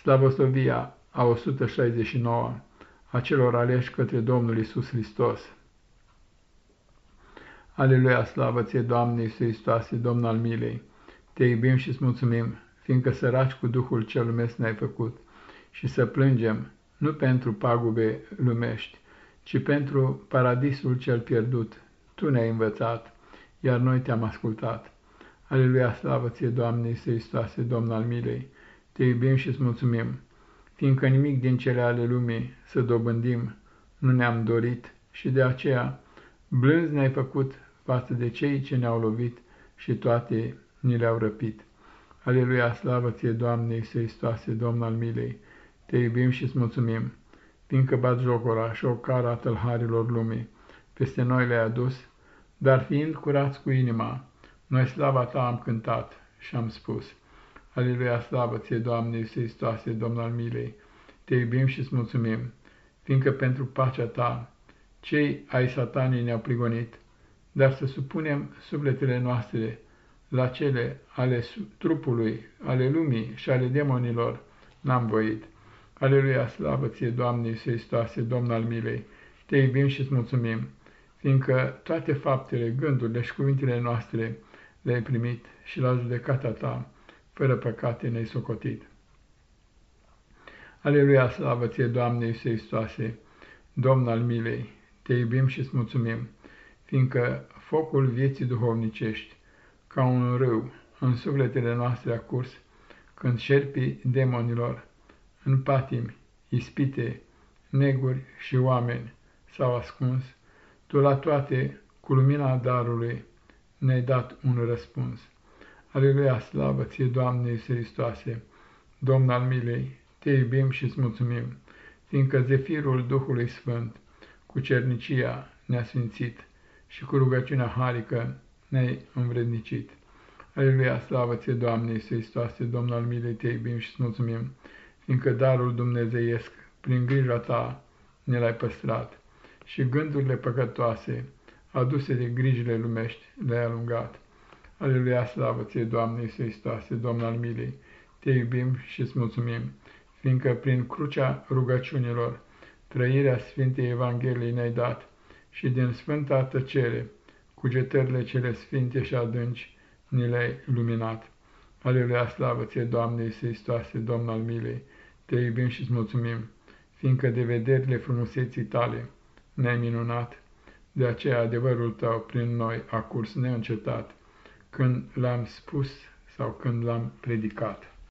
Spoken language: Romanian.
Slavosovia a 169 a celor aleși către Domnul Isus Hristos. Aleluia, slavă ție, Doamne Iisus Hristoase, Domn al milei! Te iubim și îți mulțumim, fiindcă săraci cu Duhul cel lumesc ne-ai făcut, și să plângem, nu pentru pagube lumești, ci pentru paradisul cel pierdut. Tu ne-ai învățat, iar noi te-am ascultat. Aleluia, slavă ție, Doamne Iisus Hristoase, Domn al milei! Te iubim și îți mulțumim, fiindcă nimic din cele ale lumii să dobândim nu ne-am dorit și de aceea blânzi ne-ai făcut față de cei ce ne-au lovit și toate ni le-au răpit. Aleluia, slavă ție, Doamne, Iisus Hristoase, Domn al milei, te iubim și îți mulțumim, fiindcă bat jocora și o cara tălharilor lumii, peste noi le-ai adus, dar fiind curați cu inima, noi slava ta am cântat și am spus, Aleluia, slavă ție, Doamne, Iisus Hristoase, Domn al milei, te iubim și îți mulțumim, fiindcă pentru pacea ta cei ai satanii ne-au prigonit, dar să supunem sufletele noastre la cele ale trupului, ale lumii și ale demonilor, n-am voit. Aleluia, slavă ție, Doamne Iisus Hristoase, Domn al milei, te iubim și îți mulțumim, fiindcă toate faptele, gândurile și cuvintele noastre le-ai primit și la judecata ta, fără păcate ne-ai socotit. Aleluia, slavă ție, Doamne Iisus Hristoase, Domn al milei, te iubim și îți mulțumim, fiindcă focul vieții duhovnicești, ca un râu, în sufletele noastre a curs, când șerpii demonilor, în patimi, ispite, neguri și oameni s-au ascuns, tu la toate, cu lumina darului, ne-ai dat un răspuns. Aleluia, slavă ție, Doamne Iisus Hristoase, Domn al milei, te iubim și îți mulțumim, fiindcă zefirul Duhului Sfânt cu cernicia ne-a sfințit și cu rugăciunea harică ne-ai învrednicit. Aleluia, slavă ție, Doamne Iisus Hristoase, Domn al milei, te iubim și îți mulțumim, fiindcă darul dumnezeiesc, prin grija ta, ne l-ai păstrat și gândurile păcătoase, aduse de grijile lumești, le-ai alungat. Aleluia, slavă ție, Doamne Iisus Hristoase, Domn al milei, te iubim și îți mulțumim, fiindcă prin crucea rugăciunilor trăirea Sfintei Evangheliei ne-ai dat și din sfânta tăcere, cugetările cele sfinte și adânci, ni le-ai luminat. Aleluia, slavă ție, Doamne Iisus Hristoase, Domn al milei, te iubim și îți mulțumim, fiindcă de vederile frumuseții tale ne-ai minunat, de aceea adevărul tău prin noi a curs neîncetat, când l-am spus sau când l-am predicat.